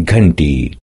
घंटी।